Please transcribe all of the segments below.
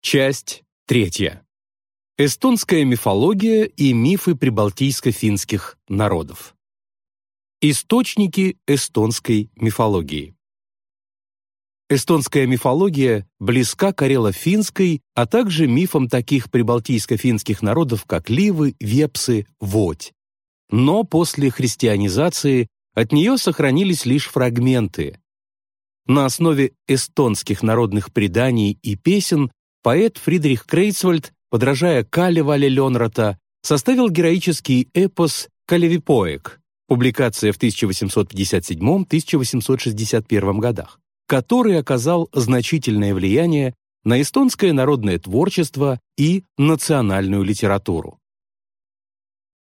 Часть третья. Эстонская мифология и мифы прибалтийско-финских народов. Источники эстонской мифологии. Эстонская мифология близка карело-финской, а также мифам таких прибалтийско-финских народов, как ливы, вепсы, водь. Но после христианизации от нее сохранились лишь фрагменты. На основе эстонских народных преданий и песен поэт Фридрих Крейцвальд, подражая Кале Вале Ленрота, составил героический эпос «Калевипоек», публикация в 1857-1861 годах, который оказал значительное влияние на эстонское народное творчество и национальную литературу.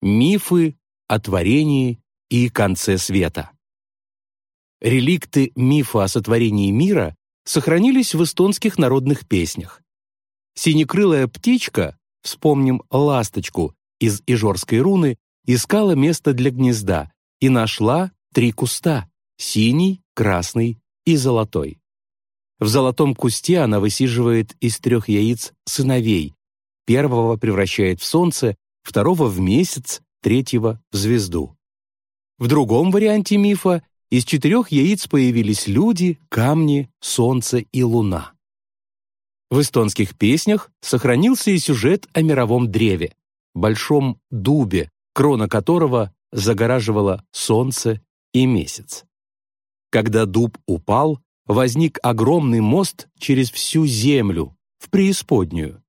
Мифы о творении и конце света. Реликты мифа о сотворении мира сохранились в эстонских народных песнях, Синекрылая птичка, вспомним ласточку из Ижорской руны, искала место для гнезда и нашла три куста — синий, красный и золотой. В золотом кусте она высиживает из трех яиц сыновей. Первого превращает в солнце, второго в месяц, третьего в звезду. В другом варианте мифа из четырех яиц появились люди, камни, солнце и луна. В эстонских песнях сохранился и сюжет о мировом древе, большом дубе, крона которого загораживало солнце и месяц. Когда дуб упал, возник огромный мост через всю землю, в преисподнюю.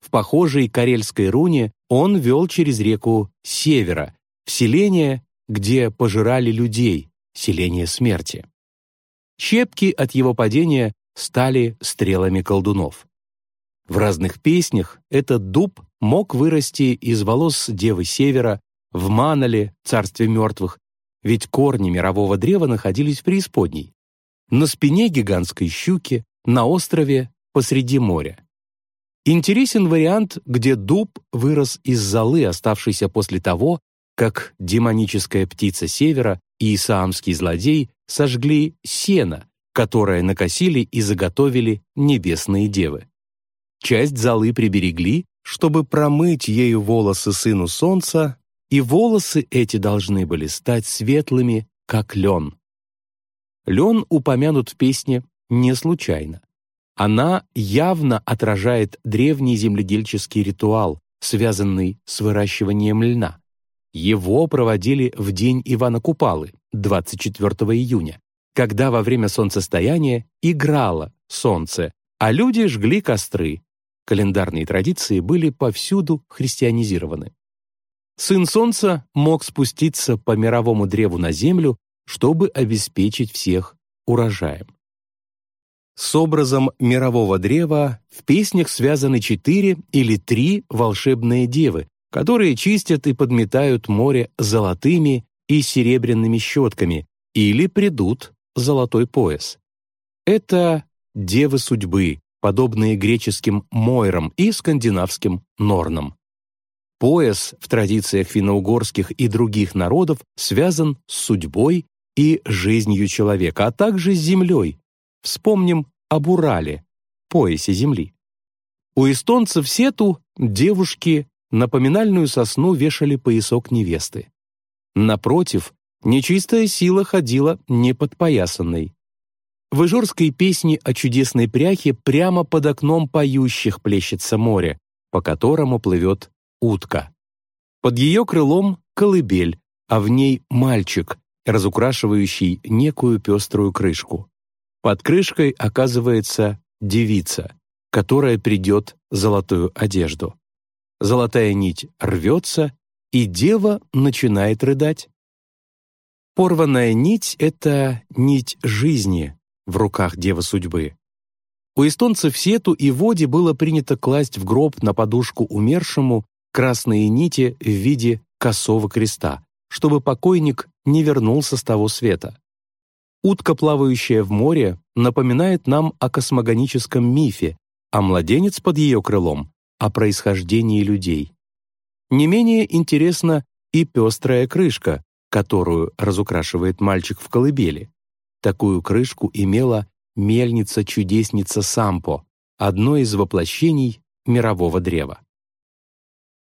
В похожей карельской руне он вел через реку Севера, в селение, где пожирали людей, селение смерти. Щепки от его падения стали стрелами колдунов. В разных песнях этот дуб мог вырасти из волос Девы Севера в Манале, царстве мертвых, ведь корни мирового древа находились в преисподней, на спине гигантской щуки, на острове посреди моря. Интересен вариант, где дуб вырос из золы, оставшейся после того, как демоническая птица севера и исаамский злодей сожгли сено, которое накосили и заготовили небесные девы. Часть золы приберегли, чтобы промыть ею волосы сыну солнца, и волосы эти должны были стать светлыми, как лен. Лен упомянут в песне не случайно. Она явно отражает древний земледельческий ритуал, связанный с выращиванием льна. Его проводили в день Ивана Купалы, 24 июня, когда во время солнцестояния играло солнце, а люди жгли костры. Календарные традиции были повсюду христианизированы. Сын солнца мог спуститься по мировому древу на землю, чтобы обеспечить всех урожаем. С образом мирового древа в песнях связаны четыре или три волшебные девы, которые чистят и подметают море золотыми и серебряными щетками или придут золотой пояс. Это девы судьбы, подобные греческим Мойрам и скандинавским Норнам. Пояс в традициях финно-угорских и других народов связан с судьбой и жизнью человека, а также с землей. Вспомним об Урале, поясе земли. У эстонцев Сету девушки на поминальную сосну вешали поясок невесты. Напротив, Нечистая сила ходила неподпоясанной. В ижорской песне о чудесной пряхе прямо под окном поющих плещется море, по которому плывет утка. Под ее крылом колыбель, а в ней мальчик, разукрашивающий некую пеструю крышку. Под крышкой оказывается девица, которая придет золотую одежду. Золотая нить рвется, и дева начинает рыдать. Порванная нить — это нить жизни в руках Девы Судьбы. У эстонцев Сету и Воде было принято класть в гроб на подушку умершему красные нити в виде косого креста, чтобы покойник не вернулся с того света. Утка, плавающая в море, напоминает нам о космогоническом мифе, а младенец под ее крылом — о происхождении людей. Не менее интересна и пестрая крышка, которую разукрашивает мальчик в колыбели. Такую крышку имела мельница-чудесница Сампо, одно из воплощений мирового древа.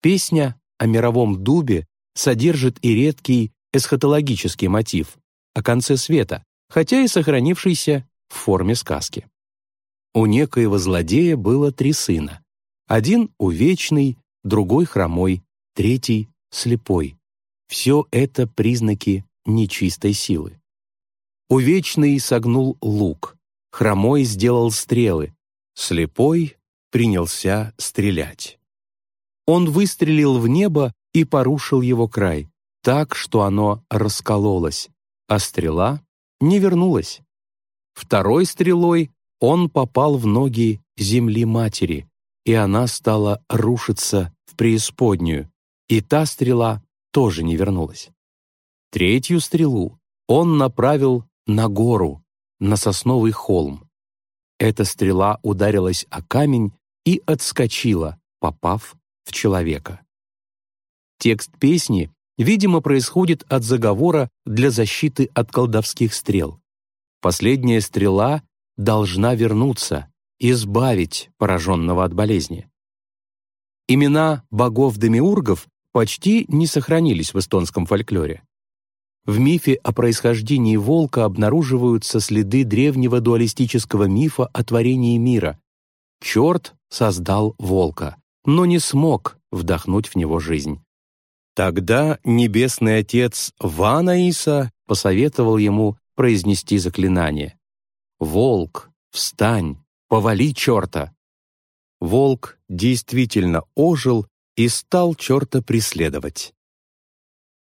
Песня о мировом дубе содержит и редкий эсхатологический мотив о конце света, хотя и сохранившийся в форме сказки. У некоего злодея было три сына. Один увечный, другой хромой, третий слепой. Все это признаки нечистой силы. Увечный согнул лук, хромой сделал стрелы, слепой принялся стрелять. Он выстрелил в небо и порушил его край, так, что оно раскололось, а стрела не вернулась. Второй стрелой он попал в ноги земли матери, и она стала рушиться в преисподнюю, и та стрела тоже не вернулась. Третью стрелу он направил на гору, на сосновый холм. Эта стрела ударилась о камень и отскочила, попав в человека. Текст песни, видимо, происходит от заговора для защиты от колдовских стрел. Последняя стрела должна вернуться, избавить пораженного от болезни. Имена богов-демиургов почти не сохранились в эстонском фольклоре. В мифе о происхождении волка обнаруживаются следы древнего дуалистического мифа о творении мира. Черт создал волка, но не смог вдохнуть в него жизнь. Тогда Небесный Отец Ванаиса посоветовал ему произнести заклинание. «Волк, встань, повали черта!» Волк действительно ожил и стал черта преследовать.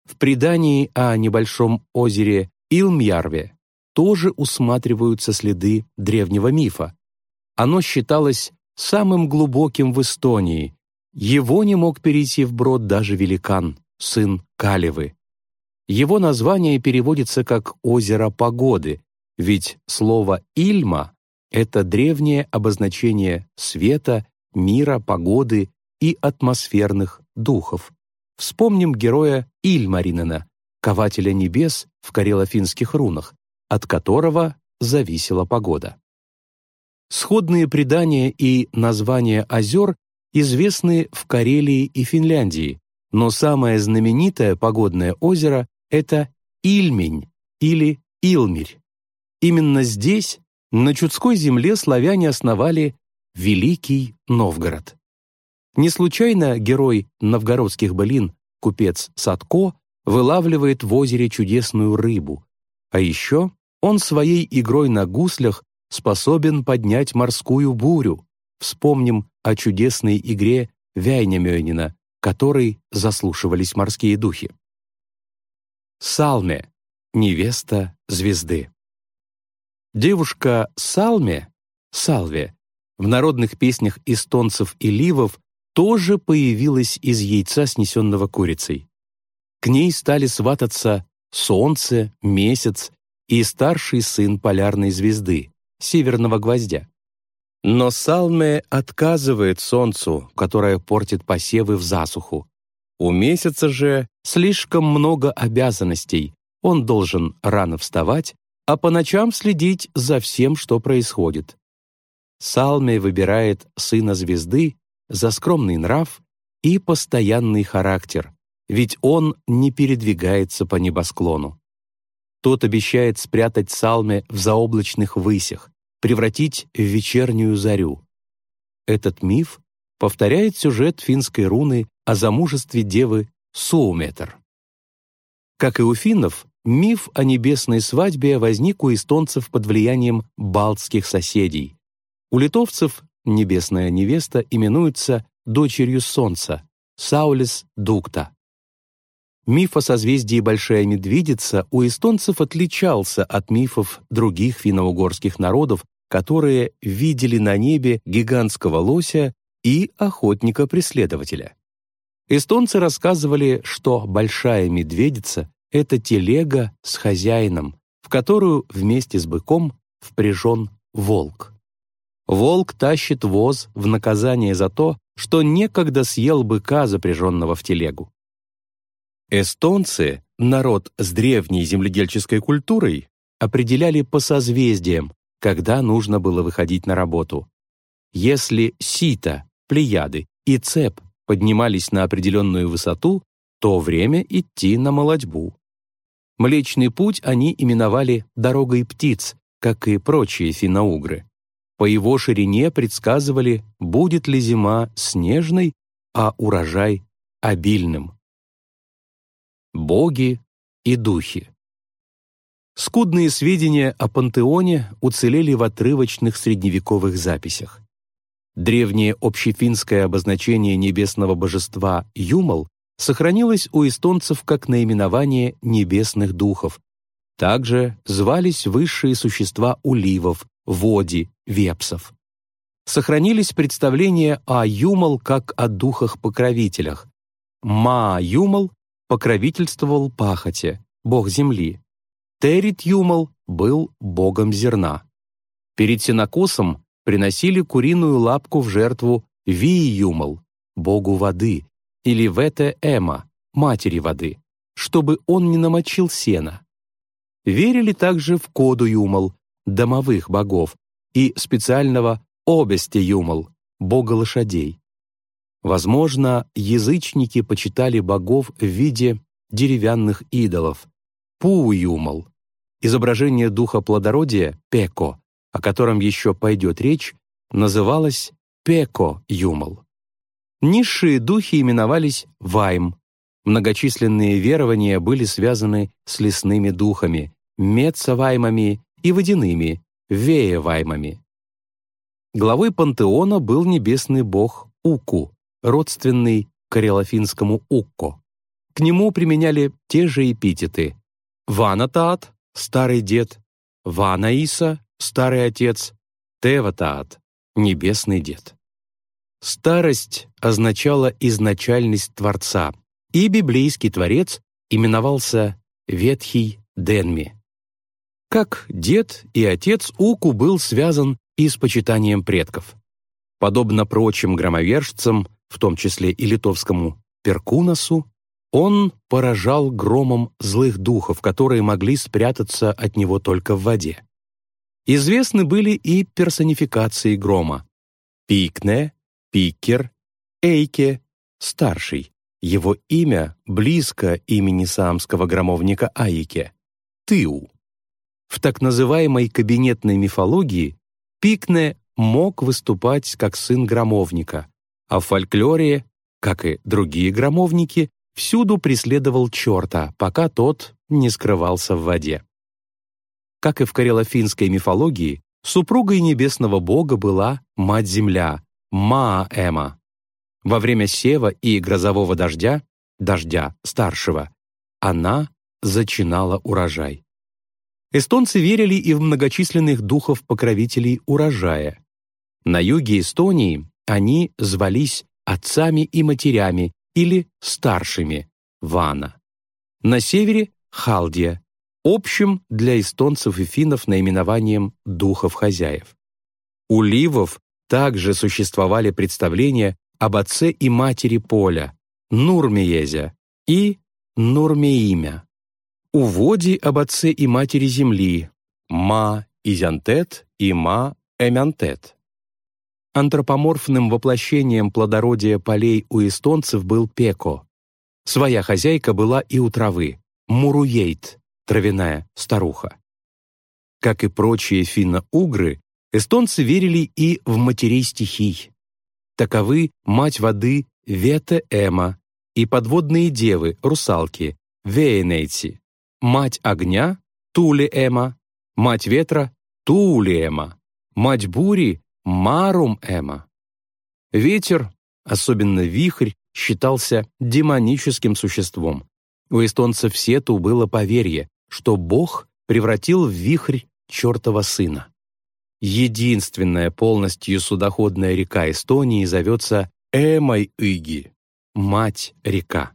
В предании о небольшом озере Илмьярве тоже усматриваются следы древнего мифа. Оно считалось самым глубоким в Эстонии. Его не мог перейти вброд даже великан, сын Калевы. Его название переводится как «озеро погоды», ведь слово «Ильма» — это древнее обозначение света, мира, погоды и атмосферных духов. Вспомним героя Ильмаринена, кователя небес в карело-финских рунах, от которого зависела погода. Сходные предания и названия озер известны в Карелии и Финляндии, но самое знаменитое погодное озеро — это Ильмень или Илмирь. Именно здесь, на Чудской земле, славяне основали Великий Новгород. Не случайно герой новгородских былин, купец Садко, вылавливает в озере чудесную рыбу. А еще он своей игрой на гуслях способен поднять морскую бурю. Вспомним о чудесной игре Вяйнямёнина, которой заслушивались морские духи. Салме — невеста звезды. Девушка Салме, Салве, в народных песнях эстонцев и ливов тоже появилась из яйца, снесенного курицей. К ней стали свататься солнце, месяц и старший сын полярной звезды, северного гвоздя. Но Салме отказывает солнцу, которое портит посевы в засуху. У месяца же слишком много обязанностей. Он должен рано вставать, а по ночам следить за всем, что происходит. Салме выбирает сына звезды за скромный нрав и постоянный характер, ведь он не передвигается по небосклону. Тот обещает спрятать Салме в заоблачных высях, превратить в вечернюю зарю. Этот миф повторяет сюжет финской руны о замужестве девы Сууметр. Как и у финнов, миф о небесной свадьбе возник у эстонцев под влиянием балтских соседей. У литовцев небесная невеста именуется дочерью солнца, Саулис Дукта. Миф о созвездии Большая Медведица у эстонцев отличался от мифов других финно-угорских народов, которые видели на небе гигантского лося и охотника-преследователя. Эстонцы рассказывали, что Большая Медведица — это телега с хозяином, в которую вместе с быком впряжен волк. Волк тащит воз в наказание за то, что некогда съел быка, запряженного в телегу. Эстонцы, народ с древней земледельческой культурой, определяли по созвездиям, когда нужно было выходить на работу. Если Сита, Плеяды и Цеп поднимались на определенную высоту, то время идти на молодьбу. Млечный путь они именовали «дорогой птиц», как и прочие финно-угры. По его ширине предсказывали, будет ли зима снежной, а урожай — обильным. Боги и духи Скудные сведения о пантеоне уцелели в отрывочных средневековых записях. Древнее общефинское обозначение небесного божества Юмал сохранилось у эстонцев как наименование небесных духов. Также звались высшие существа уливов, води, вепсов. Сохранились представления о Юмал как о духах-покровителях. Ма-Юмал покровительствовал пахоте, бог земли. Терит Юмал был богом зерна. Перед сенокосом приносили куриную лапку в жертву Ви Юмал, богу воды, или Вете Эма, матери воды, чтобы он не намочил сена. Верили также в Коду Юмал, домовых богов, и специального Обести Юмал, бога лошадей. Возможно, язычники почитали богов в виде деревянных идолов, Пу Юмал, изображение духа плодородия, Пеко, о котором еще пойдет речь, называлось Пеко Юмал. Низшие духи именовались Вайм. Многочисленные верования были связаны с лесными духами, мецаваймами и водяными, вееваймами. Главой пантеона был небесный бог Уку, родственный карелофинскому Укко. К нему применяли те же эпитеты Ванатаат — старый дед, Ванаиса — старый отец, Теватаат — небесный дед. Старость означала изначальность Творца, и библейский Творец именовался Ветхий Денми. Как дед и отец Уку был связан и с почитанием предков. Подобно прочим громовержцам, в том числе и литовскому Перкунасу, он поражал громом злых духов, которые могли спрятаться от него только в воде. Известны были и персонификации грома. Пикне Пикер, Эйке, старший. Его имя близко имени саамского громовника Аике — Тыу. В так называемой кабинетной мифологии Пикне мог выступать как сын громовника, а в фольклоре, как и другие громовники, всюду преследовал черта, пока тот не скрывался в воде. Как и в карелофинской мифологии, супругой небесного бога была Мать-Земля, Мааэма. Во время сева и грозового дождя, дождя старшего, она зачинала урожай. Эстонцы верили и в многочисленных духов-покровителей урожая. На юге Эстонии они звались отцами и матерями или старшими – Вана. На севере – Халдия, общим для эстонцев и финнов наименованием духов-хозяев. У ливов также существовали представления об отце и матери поля, Нурмиезе и Нурмеимя. У Води об отце и матери земли, Ма Изянтет и Ма Эмянтет. Антропоморфным воплощением плодородия полей у эстонцев был Пеко. Своя хозяйка была и у травы, Муруейт, травяная старуха. Как и прочие финно-угры, Эстонцы верили и в матерей стихий. Таковы мать воды Вете Эма и подводные девы, русалки, Вейнейти, мать огня Тули Эма, мать ветра Тули Эма, мать бури Марум Эма. Ветер, особенно вихрь, считался демоническим существом. У эстонцев Сету было поверье, что Бог превратил в вихрь чертова сына. Единственная полностью судоходная река Эстонии зовется Эмай-Иги — Мать-река.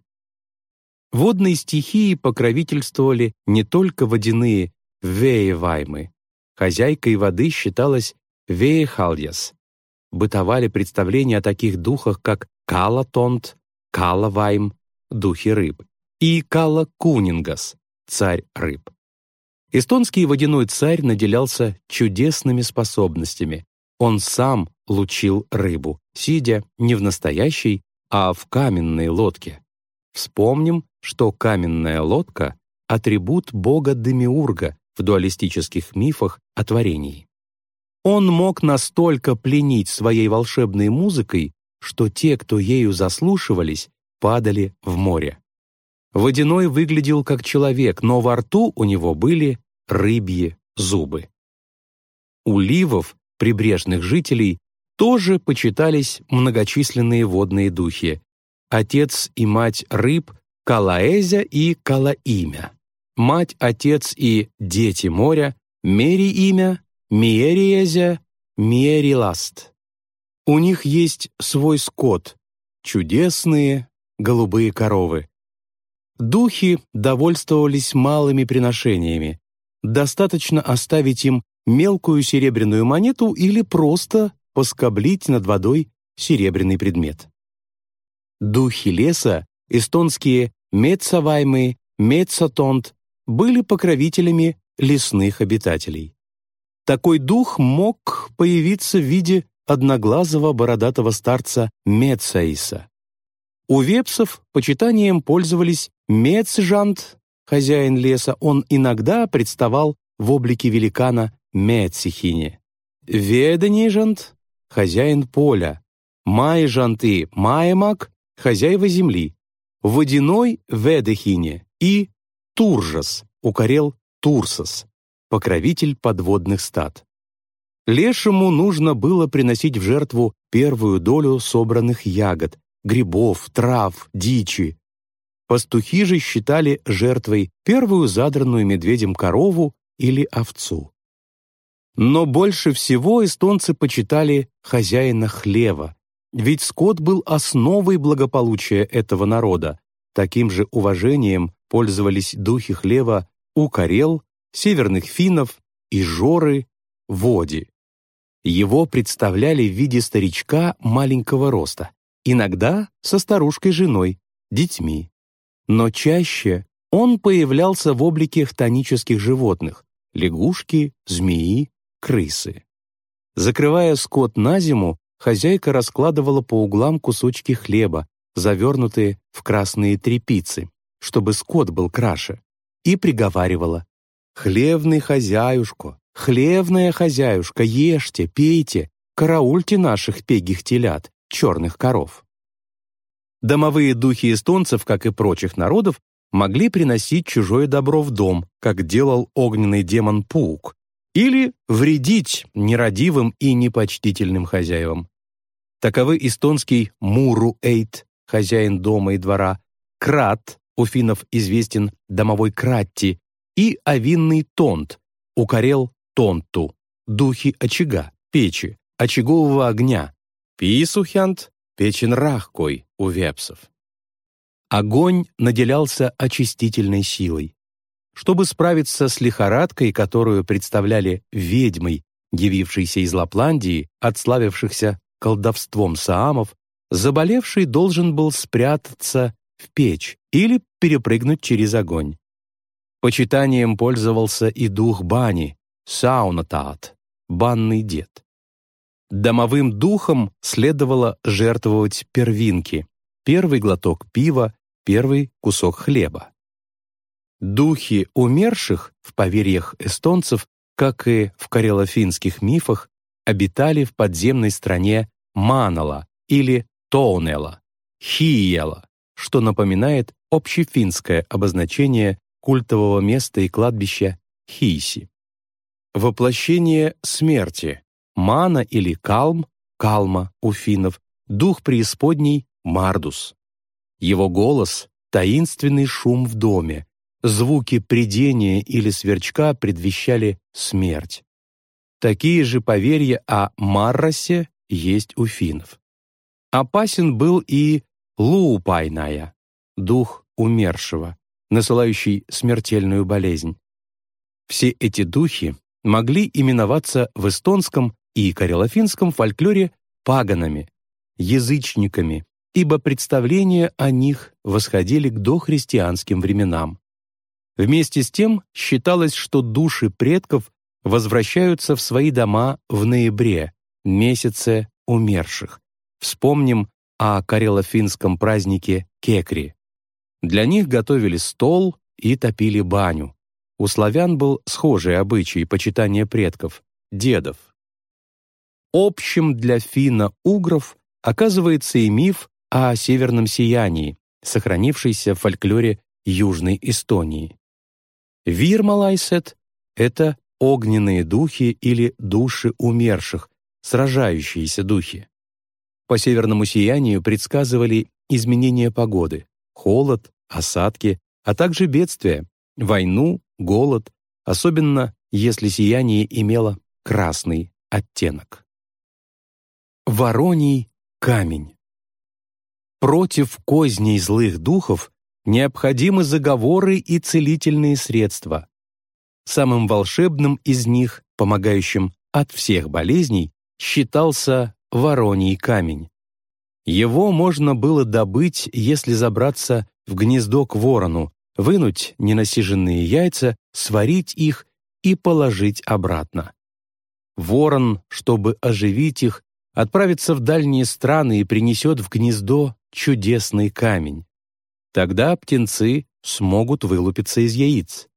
Водные стихии покровительствовали не только водяные вееваймы. Хозяйкой воды считалась веехальяс. Бытовали представления о таких духах, как калатонт, калавайм, духи рыб, и Кала Кунингас, царь рыб. Эстонский водяной царь наделялся чудесными способностями. Он сам лучил рыбу, сидя не в настоящей, а в каменной лодке. Вспомним, что каменная лодка — атрибут бога Демиурга в дуалистических мифах о творении. Он мог настолько пленить своей волшебной музыкой, что те, кто ею заслушивались, падали в море. Водяной выглядел как человек, но во рту у него были рыбьи зубы. У ливов, прибрежных жителей, тоже почитались многочисленные водные духи. Отец и мать рыб — Калаэзя и Калаимя. Мать, отец и дети моря — Мери-имя, Миериезя, Миериласт. У них есть свой скот, чудесные голубые коровы. Духи довольствовались малыми приношениями. Достаточно оставить им мелкую серебряную монету или просто поскоблить над водой серебряный предмет. Духи леса, эстонские Мецаваймы, Мецатонт, были покровителями лесных обитателей. Такой дух мог появиться в виде одноглазого бородатого старца Мецаиса. У вепсов почитанием пользовались Мецжант, хозяин леса, он иногда представал в облике великана Мецихине. Веданижант, хозяин поля, Майжант и Маемак, хозяева земли, Водяной Ведехине и Туржас, укорел Турсос, покровитель подводных стад. Лешему нужно было приносить в жертву первую долю собранных ягод, грибов, трав, дичи. Пастухи же считали жертвой первую задранную медведем корову или овцу. Но больше всего эстонцы почитали хозяина хлева, ведь скот был основой благополучия этого народа. Таким же уважением пользовались духи хлева у карел, северных финнов и жоры, води. Его представляли в виде старичка маленького роста, иногда со старушкой-женой, детьми. Но чаще он появлялся в облике хтонических животных — лягушки, змеи, крысы. Закрывая скот на зиму, хозяйка раскладывала по углам кусочки хлеба, завернутые в красные тряпицы, чтобы скот был краше, и приговаривала «Хлевный хозяюшко, хлевная хозяюшка, ешьте, пейте, караульте наших пегих телят, черных коров. Домовые духи эстонцев, как и прочих народов, могли приносить чужое добро в дом, как делал огненный демон Паук, или вредить нерадивым и непочтительным хозяевам. Таковы эстонский Муру-Эйт, хозяин дома и двора, Крат, у финнов известен домовой Кратти, и овинный Тонт, у карел Тонту, духи очага, печи, очагового огня, Писухянт — печен рахкой у вепсов. Огонь наделялся очистительной силой. Чтобы справиться с лихорадкой, которую представляли ведьмой, явившейся из Лапландии, отславившихся колдовством саамов, заболевший должен был спрятаться в печь или перепрыгнуть через огонь. Почитанием пользовался и дух бани, саунатаат, банный дед. Домовым духом следовало жертвовать первинки, первый глоток пива, первый кусок хлеба. Духи умерших, в поверьях эстонцев, как и в карело-финских мифах, обитали в подземной стране Манала или Тоунела, Хиела, что напоминает общефинское обозначение культового места и кладбища Хиси. Воплощение смерти, Мана или Калм, Калма у финнов, дух преисподней Мардус. Его голос — таинственный шум в доме, звуки придения или сверчка предвещали смерть. Такие же поверья о Марросе есть у финнов. Опасен был и Луупайная, дух умершего, насылающий смертельную болезнь. Все эти духи могли именоваться в эстонском и карелофинском фольклоре паганами, язычниками, ибо представления о них восходили к дохристианским временам. Вместе с тем считалось, что души предков возвращаются в свои дома в ноябре, месяце умерших. Вспомним о карело-финском празднике Кекри. Для них готовили стол и топили баню. У славян был схожий обычай почитания предков, дедов. Общим для финно-угров оказывается и миф о северном сиянии, сохранившийся в фольклоре Южной Эстонии. Вирмалайсет — это огненные духи или души умерших, сражающиеся духи. По северному сиянию предсказывали изменения погоды, холод, осадки, а также бедствия, войну, голод, особенно если сияние имело красный оттенок. Вороний камень Против козней злых духов необходимы заговоры и целительные средства. Самым волшебным из них, помогающим от всех болезней, считался вороний камень. Его можно было добыть, если забраться в гнездо к ворону, вынуть ненасиженные яйца, сварить их и положить обратно. Ворон, чтобы оживить их, отправится в дальние страны и принесет в гнездо чудесный камень. Тогда птенцы смогут вылупиться из яиц.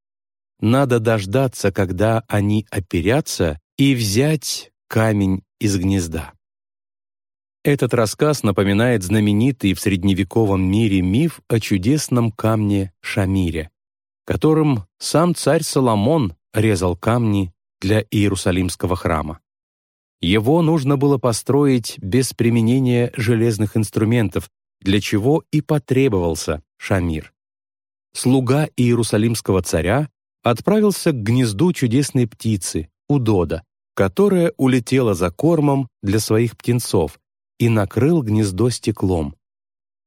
Надо дождаться, когда они оперятся, и взять камень из гнезда. Этот рассказ напоминает знаменитый в средневековом мире миф о чудесном камне Шамире, которым сам царь Соломон резал камни для Иерусалимского храма. Его нужно было построить без применения железных инструментов, для чего и потребовался Шамир. Слуга Иерусалимского царя отправился к гнезду чудесной птицы, Удода, которая улетела за кормом для своих птенцов и накрыл гнездо стеклом.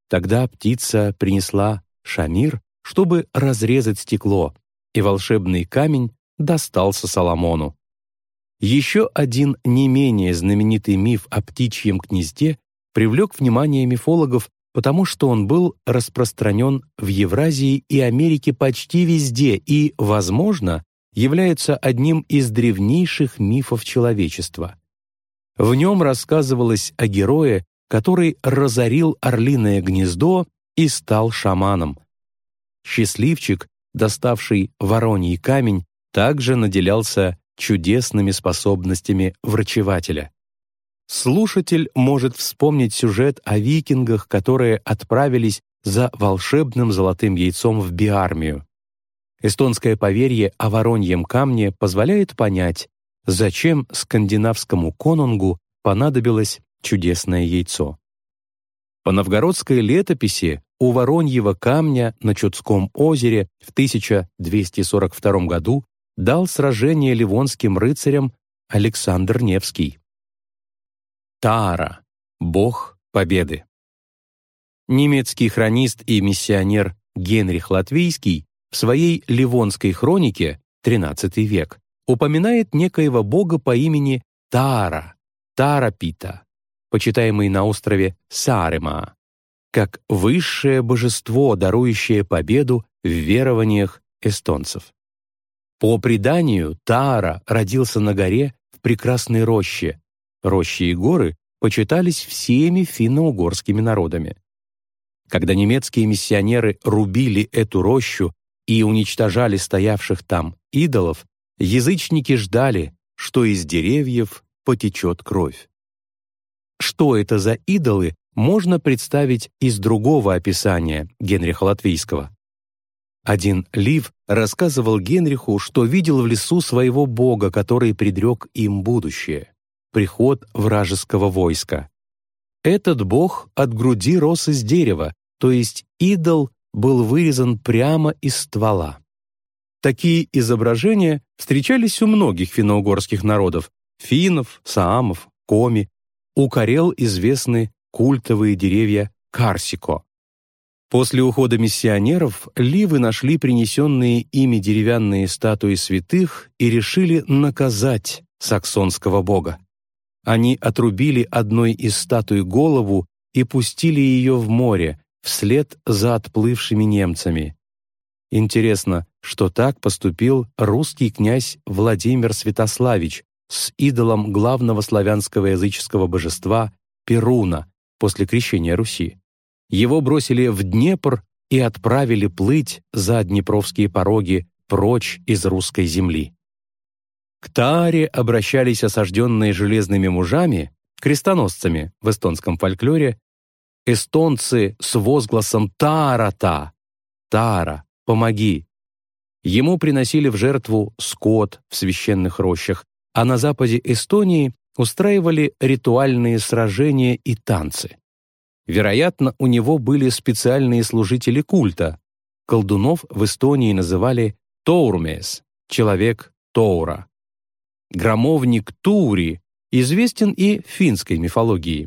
Тогда птица принесла Шамир, чтобы разрезать стекло, и волшебный камень достался Соломону. Еще один не менее знаменитый миф о птичьем гнезде привлек внимание мифологов потому что он был распространен в Евразии и Америке почти везде и, возможно, является одним из древнейших мифов человечества. В нем рассказывалось о герое, который разорил орлиное гнездо и стал шаманом. Счастливчик, доставший вороний камень, также наделялся чудесными способностями врачевателя. Слушатель может вспомнить сюжет о викингах, которые отправились за волшебным золотым яйцом в биармию. Эстонское поверье о вороньем камне позволяет понять, зачем скандинавскому конунгу понадобилось чудесное яйцо. По новгородской летописи у Вороньего камня на Чудском озере в 1242 году дал сражение ливонским рыцарям Александр Невский. Таара — бог победы. Немецкий хронист и миссионер Генрих Латвийский в своей Ливонской хронике XIII век упоминает некоего бога по имени Таара, Тарапита, почитаемый на острове Сарема, как высшее божество, дарующее победу в верованиях эстонцев. По преданию, Таара родился на горе в прекрасной роще, Рощи и горы почитались всеми финно-угорскими народами. Когда немецкие миссионеры рубили эту рощу и уничтожали стоявших там идолов, язычники ждали, что из деревьев потечет кровь. Что это за идолы, можно представить из другого описания Генриха Латвийского. Один Лив рассказывал Генриху, что видел в лесу своего бога, который предрек им будущее приход вражеского войска. Этот бог от груди рос из дерева, то есть идол был вырезан прямо из ствола. Такие изображения встречались у многих финно-угорских народов — финнов, саамов, коми. У карел известны культовые деревья карсико. После ухода миссионеров ливы нашли принесенные ими деревянные статуи святых и решили наказать саксонского бога. Они отрубили одной из статуй голову и пустили ее в море вслед за отплывшими немцами. Интересно, что так поступил русский князь Владимир Святославич с идолом главного славянского языческого божества Перуна после крещения Руси. Его бросили в Днепр и отправили плыть за Днепровские пороги прочь из русской земли. К Тааре обращались осажденные железными мужами, крестоносцами в эстонском фольклоре, эстонцы с возгласом «Таара-та!» «Таара, помоги!» Ему приносили в жертву скот в священных рощах, а на западе Эстонии устраивали ритуальные сражения и танцы. Вероятно, у него были специальные служители культа. Колдунов в Эстонии называли Тоурмес, человек Тоура. Громовник Тури известен и в финской мифологии.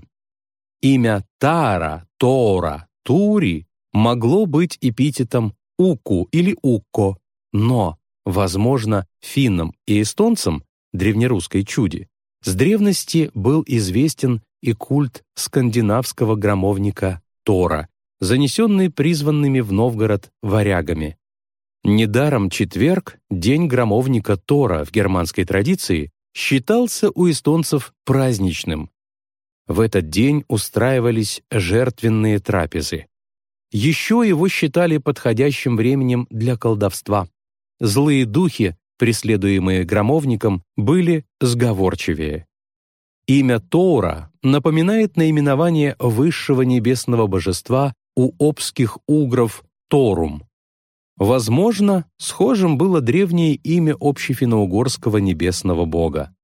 Имя Тара, Тора, Тури могло быть эпитетом Уку или Укко, но, возможно, финнам и эстонцам, древнерусской чуди, с древности был известен и культ скандинавского громовника Тора, занесенный призванными в Новгород варягами. Недаром четверг, день громовника Тора в германской традиции, считался у эстонцев праздничным. В этот день устраивались жертвенные трапезы. Еще его считали подходящим временем для колдовства. Злые духи, преследуемые громовником, были сговорчивее. Имя Тора напоминает наименование высшего небесного божества у обских угров Торум. Возможно, схожим было древнее имя общефинно-угорского небесного бога.